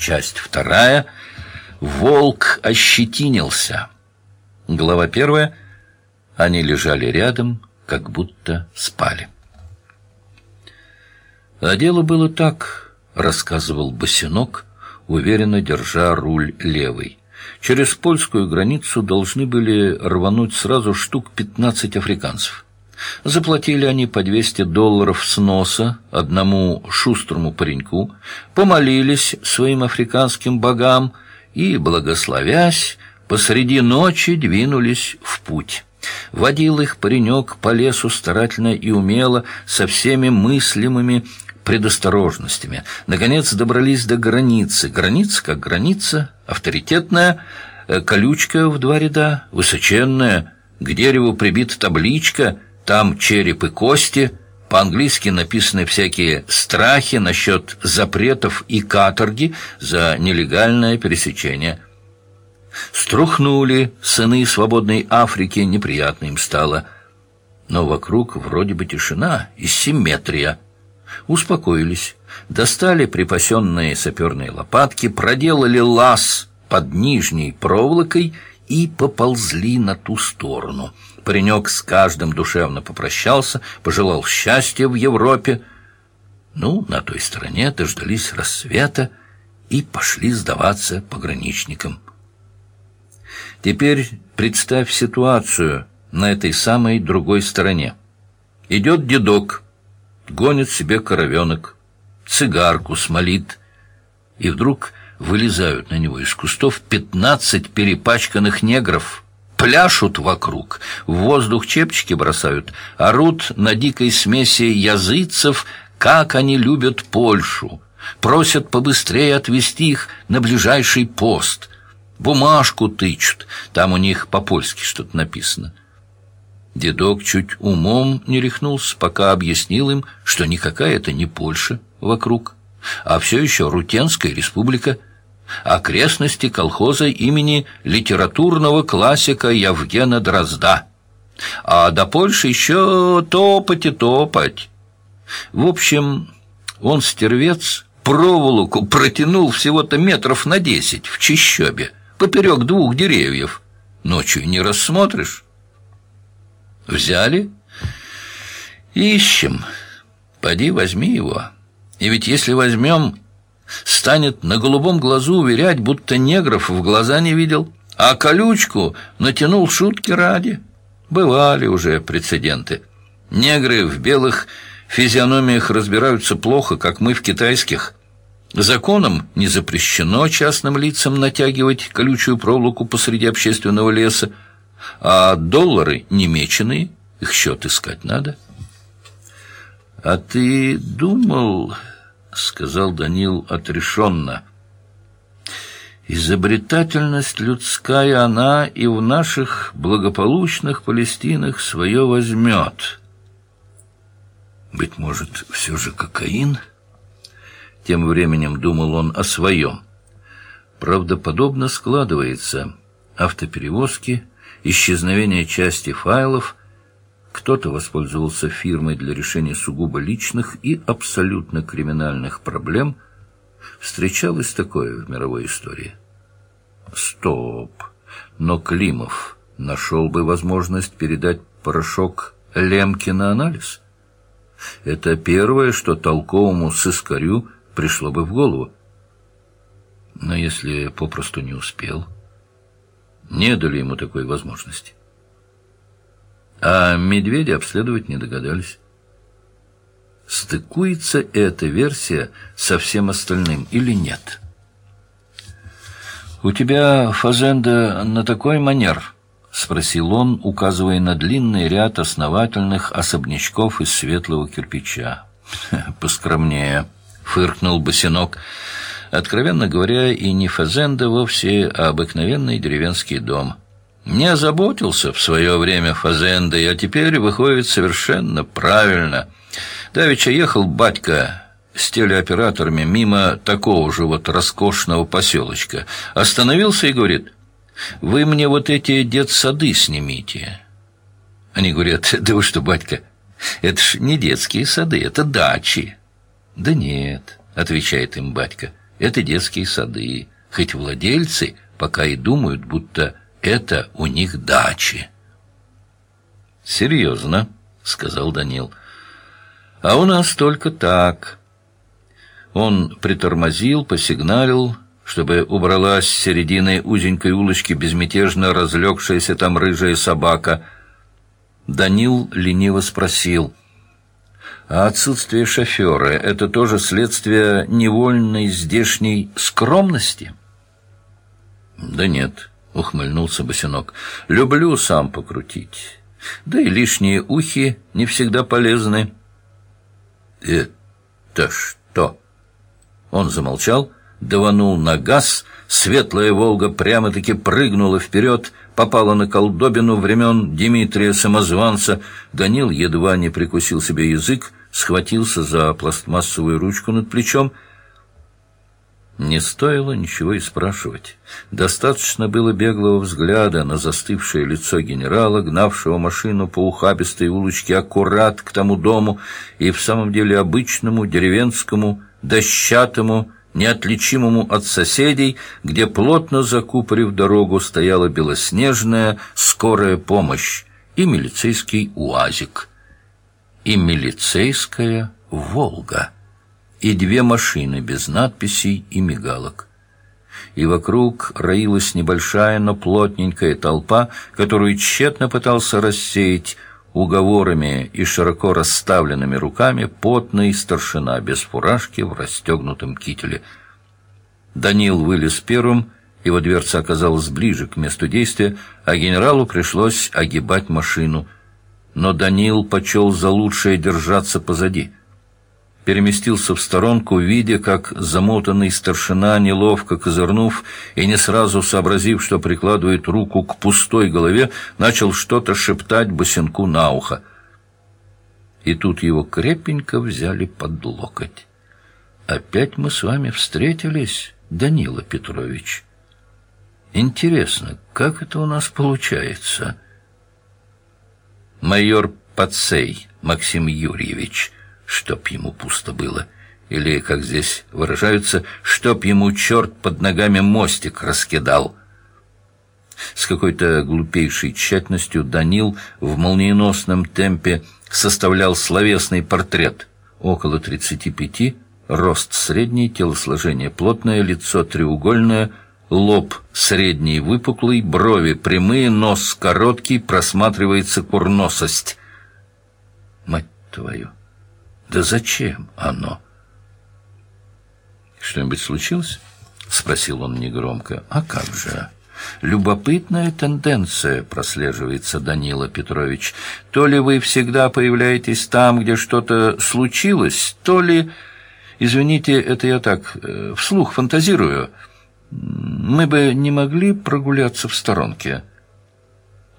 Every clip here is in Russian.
Часть вторая. Волк ощетинился. Глава первая. Они лежали рядом, как будто спали. А дело было так, рассказывал Босинок, уверенно держа руль левой. Через польскую границу должны были рвануть сразу штук пятнадцать африканцев. Заплатили они по 200 долларов с носа одному шустрому пареньку, помолились своим африканским богам и, благословясь, посреди ночи двинулись в путь. Водил их паренек по лесу старательно и умело, со всеми мыслимыми предосторожностями. Наконец добрались до границы. Граница как граница, авторитетная, э, колючка в два ряда, высоченная, к дереву прибита табличка — там череп и кости, по-английски написаны всякие страхи насчет запретов и каторги за нелегальное пересечение. Струхнули сыны свободной Африки, неприятно им стало. Но вокруг вроде бы тишина и симметрия. Успокоились, достали припасенные саперные лопатки, проделали лаз под нижней проволокой и поползли на ту сторону — Паренек с каждым душевно попрощался, пожелал счастья в Европе. Ну, на той стороне дождались рассвета и пошли сдаваться пограничникам. Теперь представь ситуацию на этой самой другой стороне. Идет дедок, гонит себе коровенок, цигарку смолит, и вдруг вылезают на него из кустов пятнадцать перепачканных негров — пляшут вокруг, в воздух чепчики бросают, орут на дикой смеси языцев, как они любят Польшу, просят побыстрее отвезти их на ближайший пост, бумажку тычут, там у них по-польски что-то написано. Дедок чуть умом не рехнулся, пока объяснил им, что никакая это не Польша вокруг, а все еще Рутенская республика – окрестности колхоза имени литературного классика Евгена Дрозда. А до Польши еще топать и топать. В общем, он, стервец, проволоку протянул всего-то метров на десять в чищобе, поперек двух деревьев. Ночью не рассмотришь. Взяли? Ищем. Поди, возьми его. И ведь если возьмем станет на голубом глазу уверять, будто негров в глаза не видел, а колючку натянул шутки ради. Бывали уже прецеденты. Негры в белых физиономиях разбираются плохо, как мы в китайских. Законом не запрещено частным лицам натягивать колючую проволоку посреди общественного леса, а доллары немеченые, их счет искать надо. А ты думал... — сказал Данил отрешенно. «Изобретательность людская, она и в наших благополучных Палестинах свое возьмет. Быть может, все же кокаин?» Тем временем думал он о своем. Правдоподобно складывается автоперевозки, исчезновение части файлов — кто-то воспользовался фирмой для решения сугубо личных и абсолютно криминальных проблем. Встречалось такое в мировой истории. Стоп! Но Климов нашел бы возможность передать порошок Лемке на анализ? Это первое, что толковому сыскарю пришло бы в голову. Но если попросту не успел, не дали ему такой возможности. А медведя обследовать не догадались. Стыкуется эта версия со всем остальным или нет? «У тебя, Фазенда, на такой манер?» — спросил он, указывая на длинный ряд основательных особнячков из светлого кирпича. «Поскромнее», — фыркнул босинок. «Откровенно говоря, и не Фазенда вовсе, а обыкновенный деревенский дом». Не озаботился в свое время Фазендой, а теперь выходит совершенно правильно. Давеча ехал батька с телеоператорами мимо такого же вот роскошного поселочка. Остановился и говорит, «Вы мне вот эти детсады снимите». Они говорят, «Да вы что, батька, это ж не детские сады, это дачи». «Да нет», — отвечает им батька, — это детские сады, хоть владельцы пока и думают, будто это у них дачи. «Серьезно», — сказал Данил. «А у нас только так». Он притормозил, посигналил, чтобы убралась с середины узенькой улочки безмятежно разлегшаяся там рыжая собака. Данил лениво спросил, «А отсутствие шофера — это тоже следствие невольной здешней скромности?» «Да нет», — ухмыльнулся Босинок, — «люблю сам покрутить. Да и лишние ухи не всегда полезны». «Это что?» Он замолчал, даванул на газ, светлая «Волга» прямо-таки прыгнула вперед, попала на колдобину времен Дмитрия Самозванца. Данил едва не прикусил себе язык, схватился за пластмассовую ручку над плечом. Не стоило ничего и спрашивать. Достаточно было беглого взгляда на застывшее лицо генерала, гнавшего машину по ухабистой улочке аккурат к тому дому и в самом деле обычному деревенскому дощатому, неотличимому от соседей, где, плотно закупорив дорогу, стояла белоснежная скорая помощь и милицейский УАЗик, и милицейская «Волга», и две машины без надписей и мигалок. И вокруг роилась небольшая, но плотненькая толпа, которую тщетно пытался рассеять уговорами и широко расставленными руками потный старшина без фуражки в расстегнутом кителе. Данил вылез первым, его дверца оказалась ближе к месту действия, а генералу пришлось огибать машину. Но Данил почел за лучшее держаться позади — переместился в сторонку, видя, как замотанный старшина, неловко козырнув и не сразу сообразив, что прикладывает руку к пустой голове, начал что-то шептать босенку на ухо. И тут его крепенько взяли под локоть. «Опять мы с вами встретились, Данила Петрович. Интересно, как это у нас получается?» «Майор Пацей Максим Юрьевич», чтоб ему пусто было. Или, как здесь выражаются, чтоб ему черт под ногами мостик раскидал. С какой-то глупейшей тщательностью Данил в молниеносном темпе составлял словесный портрет. Около тридцати пяти, рост средний, телосложение плотное, лицо треугольное, лоб средний выпуклый, брови прямые, нос короткий, просматривается курносость. Мать твою! Да зачем оно? Что-нибудь случилось? Спросил он негромко. А как же? Любопытная тенденция прослеживается, Данила Петрович. То ли вы всегда появляетесь там, где что-то случилось, то ли... Извините, это я так, э, вслух фантазирую. Мы бы не могли прогуляться в сторонке.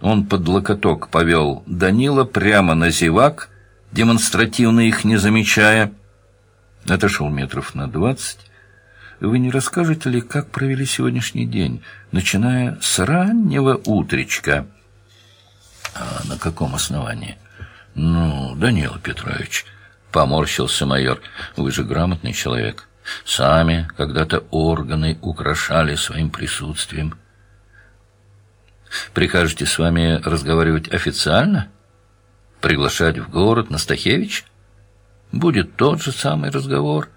Он под локоток повел Данила прямо на зевак, демонстративно их не замечая. Отошел метров на двадцать. Вы не расскажете ли, как провели сегодняшний день, начиная с раннего утречка? А на каком основании? Ну, Данила Петрович, поморщился майор, вы же грамотный человек. Сами когда-то органы украшали своим присутствием. Прикажете с вами разговаривать официально? — Приглашать в город Настахевич? Будет тот же самый разговор.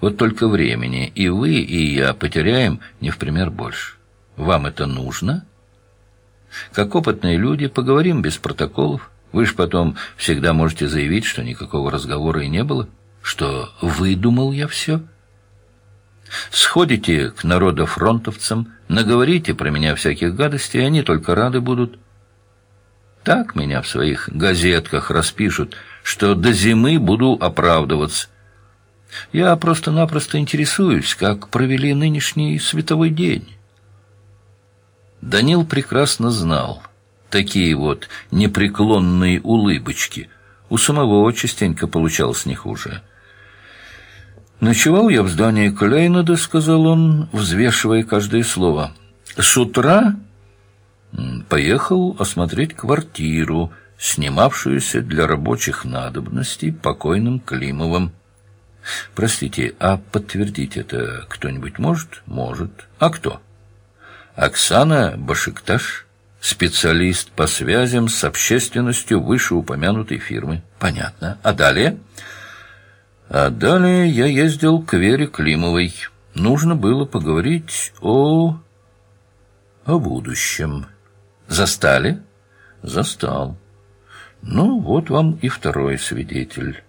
Вот только времени и вы, и я потеряем не в пример больше. Вам это нужно? Как опытные люди, поговорим без протоколов. Вы ж потом всегда можете заявить, что никакого разговора и не было, что выдумал я все. Сходите к народофронтовцам, наговорите про меня всяких гадостей, они только рады будут. Так меня в своих газетках распишут, что до зимы буду оправдываться. Я просто-напросто интересуюсь, как провели нынешний световой день. Данил прекрасно знал такие вот непреклонные улыбочки. У самого частенько получалось не хуже. «Ночевал я в здании Клейнада», — сказал он, взвешивая каждое слово. «С утра поехал осмотреть квартиру, снимавшуюся для рабочих надобностей покойным Климовым. Простите, а подтвердить это кто-нибудь может? Может. А кто? Оксана Башикташ, специалист по связям с общественностью вышеупомянутой фирмы. Понятно. А далее? А далее я ездил к Вере Климовой. Нужно было поговорить о... о будущем. Застали? Застал. Ну, вот вам и второй свидетель.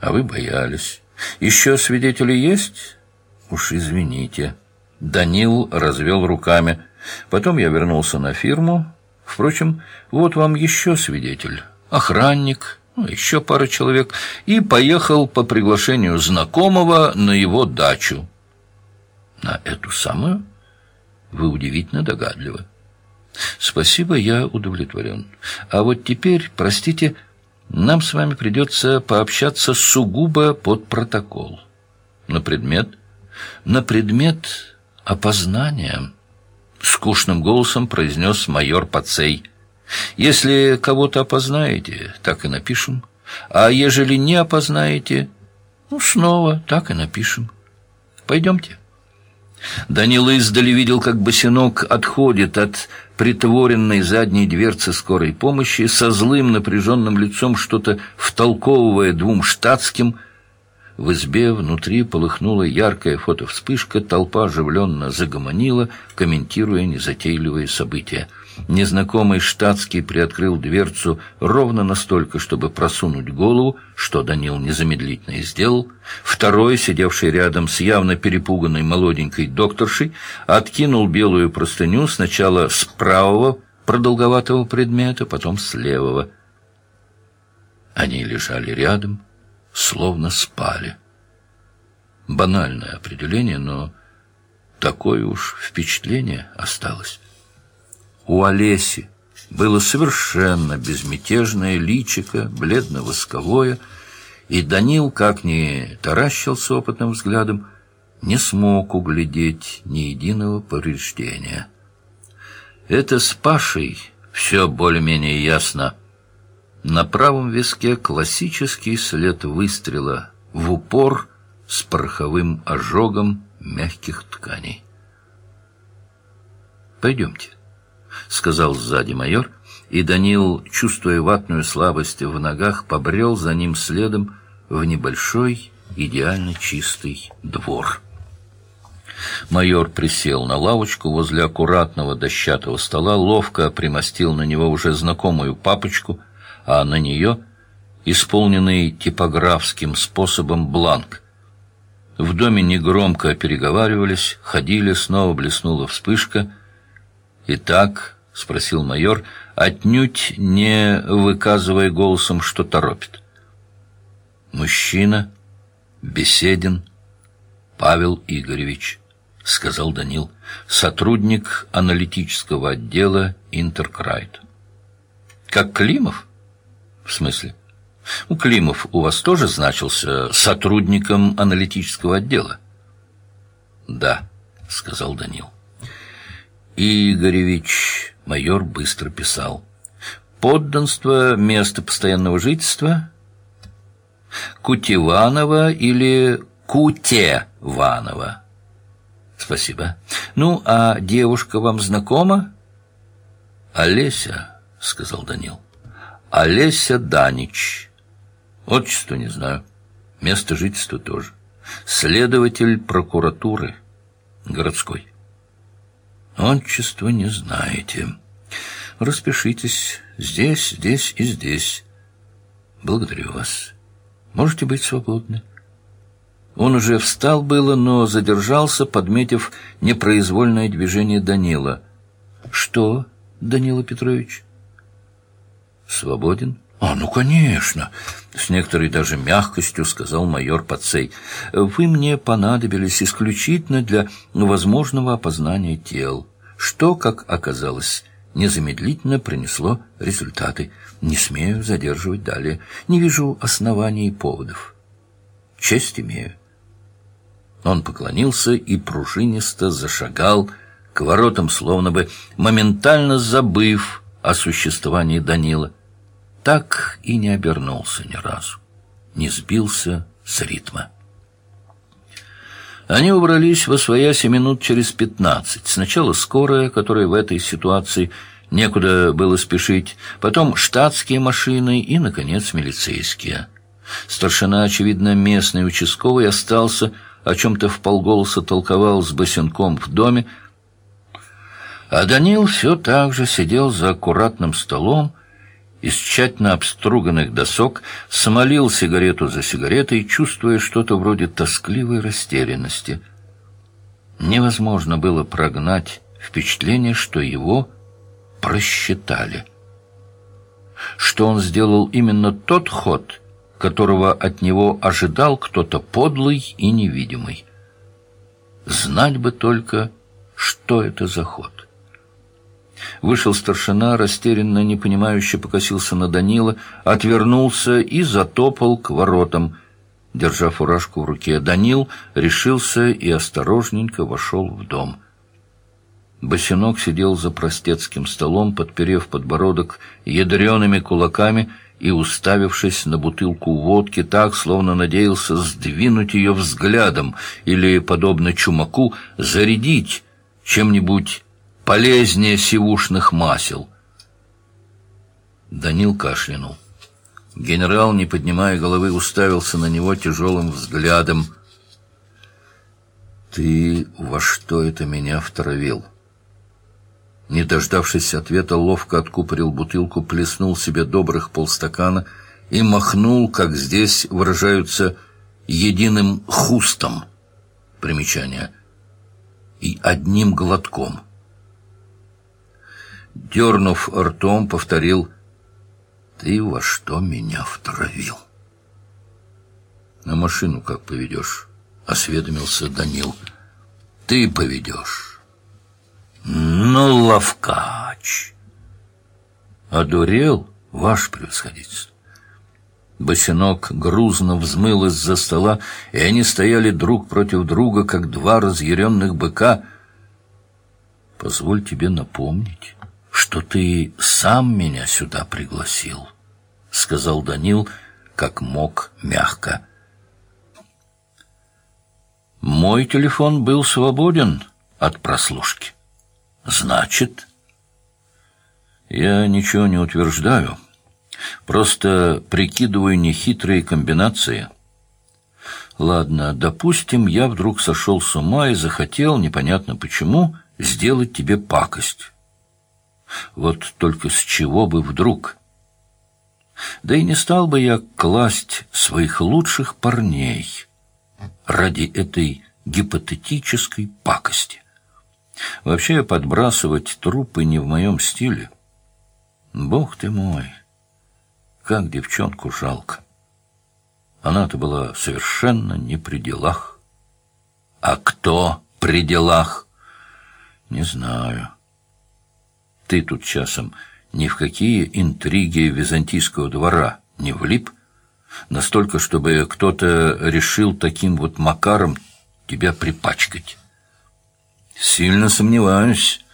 А вы боялись. Еще свидетели есть? Уж извините. Данил развел руками. Потом я вернулся на фирму. Впрочем, вот вам еще свидетель. Охранник, ну, еще пара человек. И поехал по приглашению знакомого на его дачу. На эту самую? Вы удивительно догадливы. Спасибо, я удовлетворен. А вот теперь, простите, нам с вами придется пообщаться сугубо под протокол. На предмет? На предмет опознания. Скучным голосом произнес майор Пацей. Если кого-то опознаете, так и напишем. А ежели не опознаете, ну, снова так и напишем. Пойдемте. Данила издали видел, как босинок отходит от притворенной задней дверцы скорой помощи, со злым напряженным лицом что-то втолковывая двум штатским. В избе внутри полыхнула яркая фотовспышка, толпа оживленно загомонила, комментируя незатейливые события. Незнакомый штатский приоткрыл дверцу ровно настолько, чтобы просунуть голову, что Данил незамедлительно и сделал. Второй, сидевший рядом с явно перепуганной молоденькой докторшей, откинул белую простыню сначала с правого продолговатого предмета, потом с левого. Они лежали рядом, словно спали. Банальное определение, но такое уж впечатление осталось. У Олеси было совершенно безмятежное личико, бледно-восковое, и Данил, как ни таращился опытным взглядом, не смог углядеть ни единого повреждения. Это с Пашей все более-менее ясно. На правом виске классический след выстрела в упор с пороховым ожогом мягких тканей. «Пойдемте». — сказал сзади майор, и Данил, чувствуя ватную слабость в ногах, побрел за ним следом в небольшой, идеально чистый двор. Майор присел на лавочку возле аккуратного дощатого стола, ловко примостил на него уже знакомую папочку, а на нее исполненный типографским способом бланк. В доме негромко переговаривались, ходили, снова блеснула вспышка — «Итак?» — спросил майор, отнюдь не выказывая голосом, что торопит. «Мужчина, беседен, Павел Игоревич», — сказал Данил, сотрудник аналитического отдела «Интеркрайт». «Как Климов?» «В смысле?» «У Климов у вас тоже значился сотрудником аналитического отдела?» «Да», — сказал Данил. Игоревич, майор быстро писал. Подданство, место постоянного жительства? Кутеванова или Кутеванова? Спасибо. Ну, а девушка вам знакома? Олеся, сказал Данил. Олеся Данич. Отчество не знаю. Место жительства тоже. Следователь прокуратуры городской. Отчества не знаете. Распишитесь здесь, здесь и здесь. Благодарю вас. Можете быть свободны. Он уже встал было, но задержался, подметив непроизвольное движение Данила. «Что, Данила Петрович?» «Свободен?» «А, ну, конечно!» — с некоторой даже мягкостью сказал майор Пацей. «Вы мне понадобились исключительно для возможного опознания тел, что, как оказалось, незамедлительно принесло результаты. Не смею задерживать далее. Не вижу оснований и поводов. Честь имею». Он поклонился и пружинисто зашагал к воротам, словно бы моментально забыв о существовании Данила так и не обернулся ни разу, не сбился с ритма. Они убрались во свояси минут через пятнадцать. Сначала скорая, которая в этой ситуации некуда было спешить, потом штатские машины и, наконец, милицейские. Старшина, очевидно, местный участковый, остался, о чем-то вполголоса толковал с босенком в доме, а Данил все так же сидел за аккуратным столом, из тщательно обструганных досок смолил сигарету за сигаретой, чувствуя что-то вроде тоскливой растерянности. Невозможно было прогнать впечатление, что его просчитали. Что он сделал именно тот ход, которого от него ожидал кто-то подлый и невидимый. Знать бы только, что это за ход. Вышел старшина, растерянно, непонимающе покосился на Данила, отвернулся и затопал к воротам, держа фуражку в руке. Данил решился и осторожненько вошел в дом. Босинок сидел за простецким столом, подперев подбородок ядреными кулаками и уставившись на бутылку водки так, словно надеялся сдвинуть ее взглядом или, подобно чумаку, зарядить чем-нибудь полезнее сивушных масел. Данил кашлянул. Генерал, не поднимая головы, уставился на него тяжелым взглядом. «Ты во что это меня втравил?» Не дождавшись ответа, ловко откупорил бутылку, плеснул себе добрых полстакана и махнул, как здесь выражаются, единым хустом. Примечание. И одним глотком — дернув ртом, повторил «Ты во что меня втравил?» «На машину как поведешь?» — осведомился Данил. «Ты поведешь». «Ну, ловкач!» «Одурел, ваше превосходительство?» Босинок грузно взмыл из-за стола, и они стояли друг против друга, как два разъяренных быка. «Позволь тебе напомнить» что ты сам меня сюда пригласил, — сказал Данил, как мог мягко. Мой телефон был свободен от прослушки. Значит, я ничего не утверждаю, просто прикидываю нехитрые комбинации. Ладно, допустим, я вдруг сошел с ума и захотел, непонятно почему, сделать тебе пакость. Вот только с чего бы вдруг? Да и не стал бы я класть своих лучших парней ради этой гипотетической пакости. Вообще подбрасывать трупы не в моем стиле. Бог ты мой, как девчонку жалко. Она-то была совершенно не при делах. А кто при делах? Не знаю. Ты тут часом ни в какие интриги византийского двора не влип? Настолько, чтобы кто-то решил таким вот макаром тебя припачкать? Сильно сомневаюсь.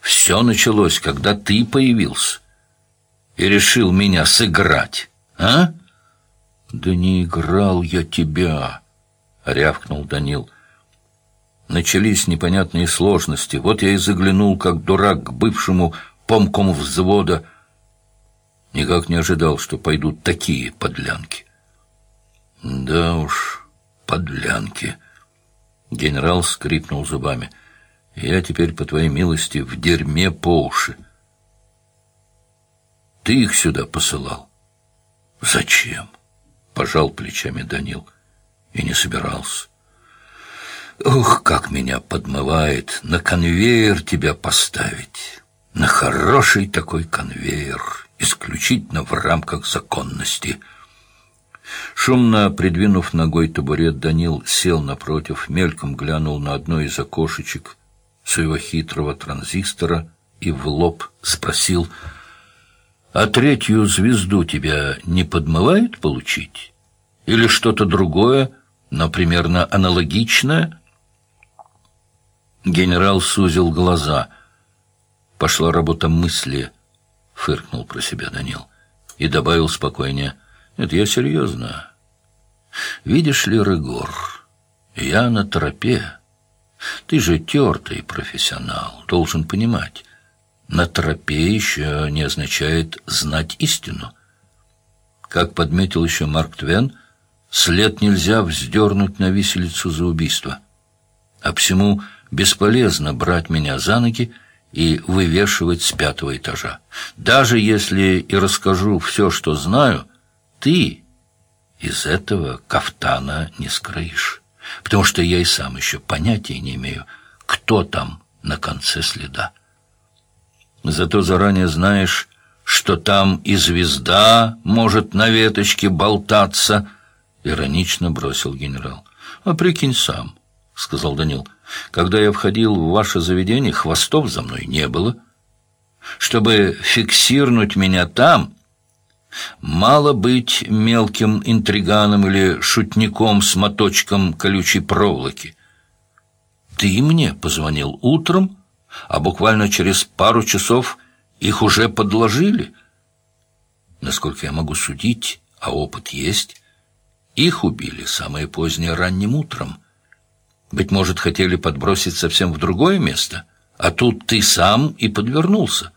Все началось, когда ты появился и решил меня сыграть, а? Да не играл я тебя, рявкнул Данил. Начались непонятные сложности. Вот я и заглянул, как дурак, к бывшему помкому взвода. Никак не ожидал, что пойдут такие подлянки. Да уж, подлянки. Генерал скрипнул зубами. Я теперь, по твоей милости, в дерьме по уши. Ты их сюда посылал? Зачем? Пожал плечами Данил. И не собирался. Ух, как меня подмывает на конвейер тебя поставить. На хороший такой конвейер, исключительно в рамках законности. Шумно придвинув ногой табурет, Данил сел напротив, мельком глянул на одно из окошечек своего хитрого транзистора и в лоб спросил, «А третью звезду тебя не подмывает получить? Или что-то другое, но примерно аналогичное?» Генерал сузил глаза. Пошла работа мысли, фыркнул про себя Данил. И добавил спокойнее. Это я серьезно. Видишь ли, Рыгор, Я на тропе. Ты же тертый профессионал, должен понимать. На тропе еще не означает знать истину. Как подметил еще Марк Твен, след нельзя вздернуть на виселицу за убийство. А всему бесполезно брать меня за ноги и вывешивать с пятого этажа. Даже если и расскажу все, что знаю, ты из этого кафтана не скроишь. Потому что я и сам еще понятия не имею, кто там на конце следа. Зато заранее знаешь, что там и звезда может на веточке болтаться, — иронично бросил генерал. — А прикинь сам, — сказал Данил, — когда я входил в ваше заведение, хвостов за мной не было. Чтобы фиксировать меня там, мало быть мелким интриганом или шутником с моточком колючей проволоки. Ты мне позвонил утром, а буквально через пару часов их уже подложили. Насколько я могу судить, а опыт есть, их убили самое позднее ранним утром. Быть может, хотели подбросить совсем в другое место, а тут ты сам и подвернулся.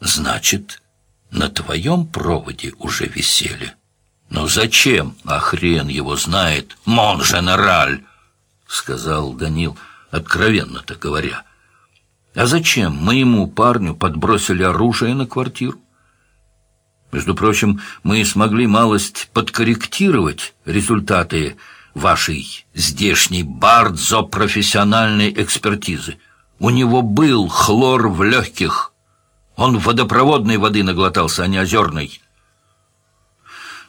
Значит, на твоем проводе уже висели. Но зачем? А хрен его знает, мон-женераль, сказал Данил, откровенно-то говоря. А зачем моему парню подбросили оружие на квартиру? Между прочим, мы смогли малость подкорректировать результаты вашей здешней бардзо-профессиональной экспертизы. У него был хлор в легких. Он водопроводной воды наглотался, а не озерной.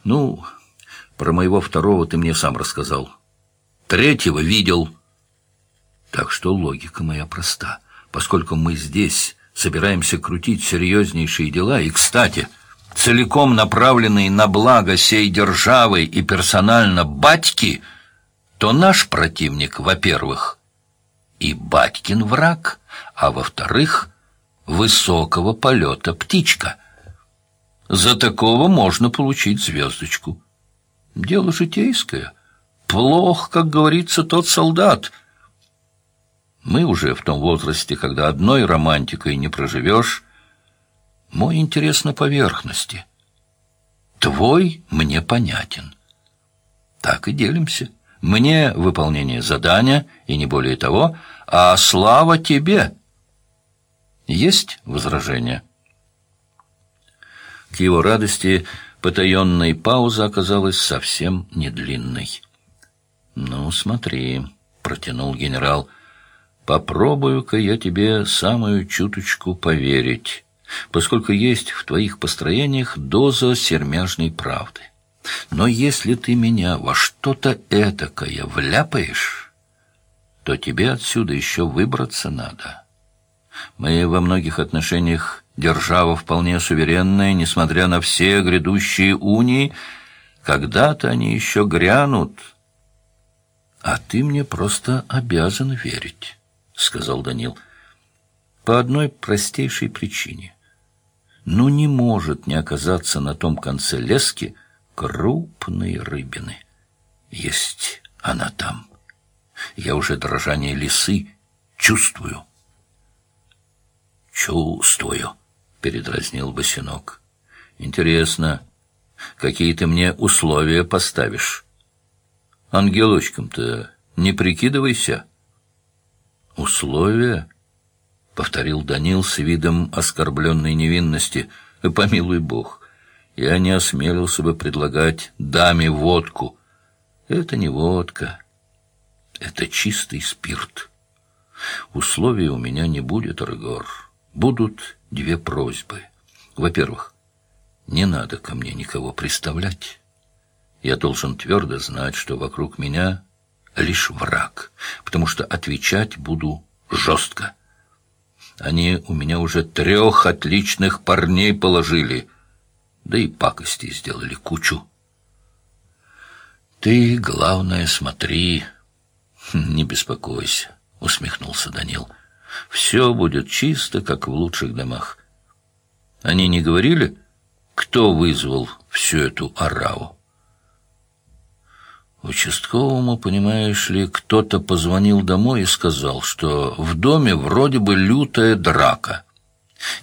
Ну, про моего второго ты мне сам рассказал. Третьего видел. Так что логика моя проста. Поскольку мы здесь собираемся крутить серьезнейшие дела, и, кстати целиком направленный на благо сей державы и персонально батьки, то наш противник, во-первых, и батькин враг, а во-вторых, высокого полета птичка. За такого можно получить звездочку. Дело житейское. Плох, как говорится, тот солдат. Мы уже в том возрасте, когда одной романтикой не проживешь, мой интерес на поверхности. Твой мне понятен. Так и делимся. Мне выполнение задания, и не более того, а слава тебе. Есть возражения? К его радости потаенная пауза оказалась совсем не длинной. «Ну, смотри», — протянул генерал, — «попробую-ка я тебе самую чуточку поверить» поскольку есть в твоих построениях доза сермяжной правды. Но если ты меня во что-то этакое вляпаешь, то тебе отсюда еще выбраться надо. Мы во многих отношениях держава вполне суверенная, несмотря на все грядущие унии, когда-то они еще грянут. А ты мне просто обязан верить, — сказал Данил, — по одной простейшей причине — ну не может не оказаться на том конце лески крупной рыбины. Есть она там. Я уже дрожание лисы чувствую. «Чувствую», — передразнил босинок. «Интересно, какие ты мне условия поставишь? Ангелочком-то не прикидывайся». «Условия?» — повторил Данил с видом оскорбленной невинности. «Помилуй Бог, я не осмелился бы предлагать даме водку. Это не водка, это чистый спирт. Условий у меня не будет, Рыгор. Будут две просьбы. Во-первых, не надо ко мне никого представлять. Я должен твердо знать, что вокруг меня лишь враг, потому что отвечать буду жестко». Они у меня уже трех отличных парней положили, да и пакости сделали кучу. Ты, главное, смотри, не беспокойся, усмехнулся Данил. Все будет чисто, как в лучших домах. Они не говорили, кто вызвал всю эту ораву? Участковому, понимаешь ли, кто-то позвонил домой и сказал, что в доме вроде бы лютая драка.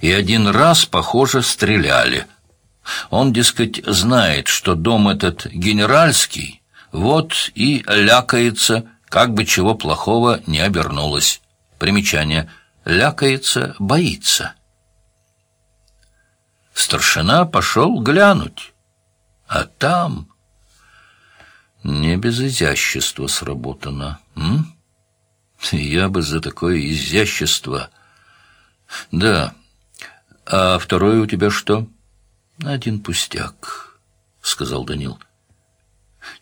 И один раз, похоже, стреляли. Он, дескать, знает, что дом этот генеральский, вот и лякается, как бы чего плохого не обернулось. Примечание. Лякается, боится. Старшина пошел глянуть. А там... Не без изящества сработано, м? Я бы за такое изящество... Да. А второе у тебя что? Один пустяк, сказал Данил.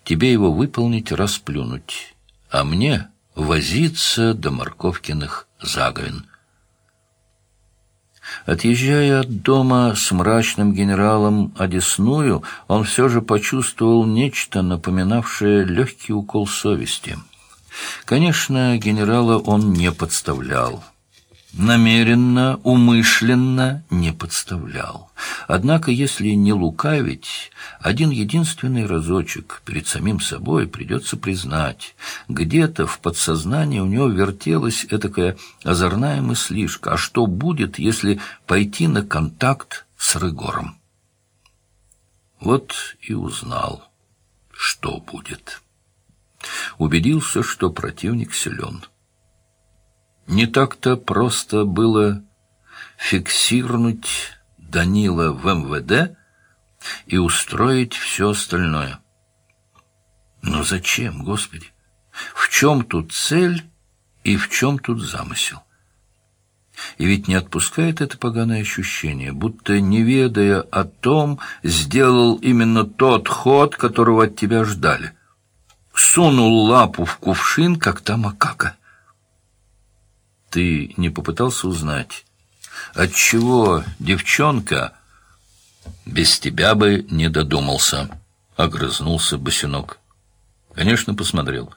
Тебе его выполнить, расплюнуть, а мне возиться до морковкиных заговин. Отъезжая от дома с мрачным генералом Одесную, он все же почувствовал нечто, напоминавшее легкий укол совести. Конечно, генерала он не подставлял намеренно, умышленно не подставлял. Однако, если не лукавить, один единственный разочек перед самим собой придется признать. Где-то в подсознании у него вертелась этакая озорная мыслишка, а что будет, если пойти на контакт с Рыгором? Вот и узнал, что будет. Убедился, что противник силен. Не так-то просто было фиксировать Данила в МВД и устроить все остальное. Но зачем, Господи? В чем тут цель и в чем тут замысел? И ведь не отпускает это поганое ощущение, будто, не ведая о том, сделал именно тот ход, которого от тебя ждали. Сунул лапу в кувшин, как та макака ты не попытался узнать, отчего девчонка без тебя бы не додумался, — огрызнулся босинок. Конечно, посмотрел.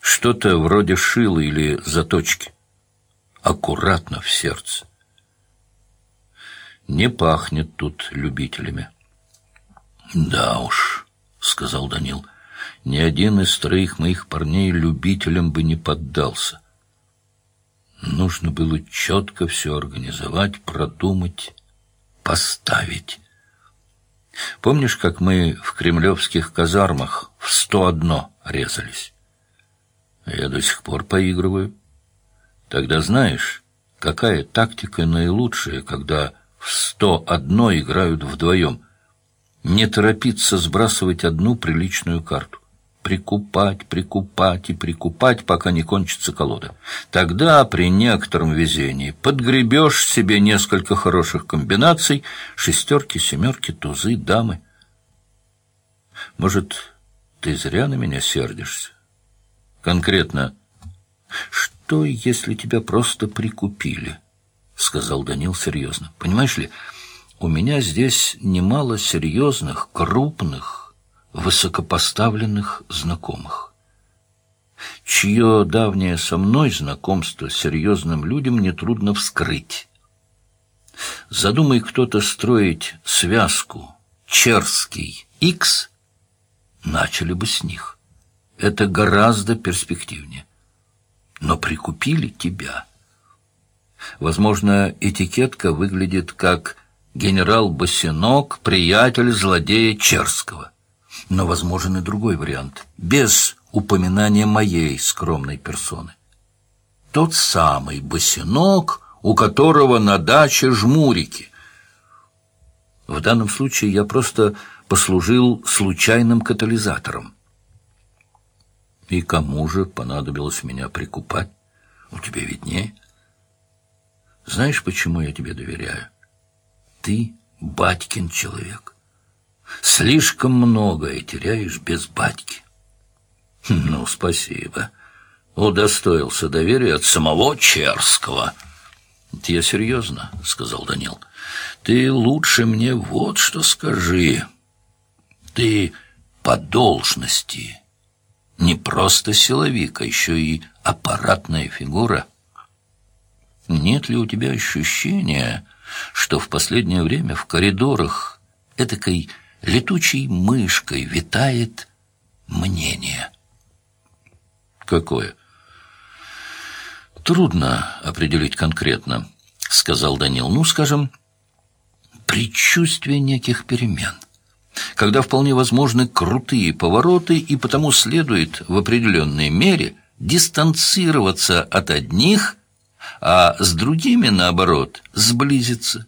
Что-то вроде шила или заточки. Аккуратно в сердце. Не пахнет тут любителями. Да уж, — сказал Данил, — ни один из троих моих парней любителям бы не поддался. Нужно было четко все организовать, продумать, поставить. Помнишь, как мы в кремлевских казармах в сто одно резались? Я до сих пор поигрываю. Тогда знаешь, какая тактика наилучшая, когда в сто одно играют вдвоем? Не торопиться сбрасывать одну приличную карту прикупать, прикупать и прикупать, пока не кончится колода. Тогда, при некотором везении, подгребешь себе несколько хороших комбинаций, шестерки, семерки, тузы, дамы. Может, ты зря на меня сердишься? Конкретно, что, если тебя просто прикупили? — сказал Данил серьезно. — Понимаешь ли, у меня здесь немало серьезных, крупных, высокопоставленных знакомых, чье давнее со мной знакомство с серьезным людям нетрудно вскрыть. Задумай кто-то строить связку Черский X, начали бы с них. Это гораздо перспективнее. Но прикупили тебя. Возможно, этикетка выглядит как генерал Босинок, приятель злодея Черского. Но возможен и другой вариант, без упоминания моей скромной персоны. Тот самый босинок, у которого на даче жмурики. В данном случае я просто послужил случайным катализатором. И кому же понадобилось меня прикупать? У тебя виднее. Знаешь, почему я тебе доверяю? Ты батькин человек. Слишком многое теряешь без батьки. Ну, спасибо. Удостоился доверия от самого Черского. Я серьезно, сказал Данил. Ты лучше мне вот что скажи. Ты по должности не просто силовик, а еще и аппаратная фигура. Нет ли у тебя ощущения, что в последнее время в коридорах этакой летучей мышкой витает мнение. Какое? Трудно определить конкретно, сказал Данил. Ну, скажем, предчувствие неких перемен когда вполне возможны крутые повороты, и потому следует в определенной мере дистанцироваться от одних, а с другими, наоборот, сблизиться.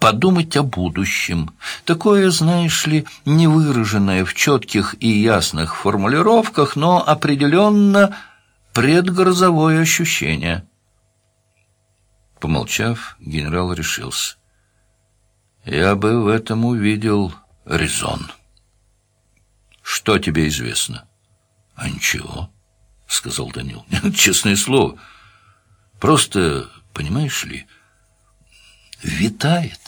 Подумать о будущем. Такое, знаешь ли, не выраженное в четких и ясных формулировках, но определенно предгрозовое ощущение. Помолчав, генерал решился. «Я бы в этом увидел резон. Что тебе известно? А ничего, сказал Данил. Честное слово. Просто, понимаешь ли, витает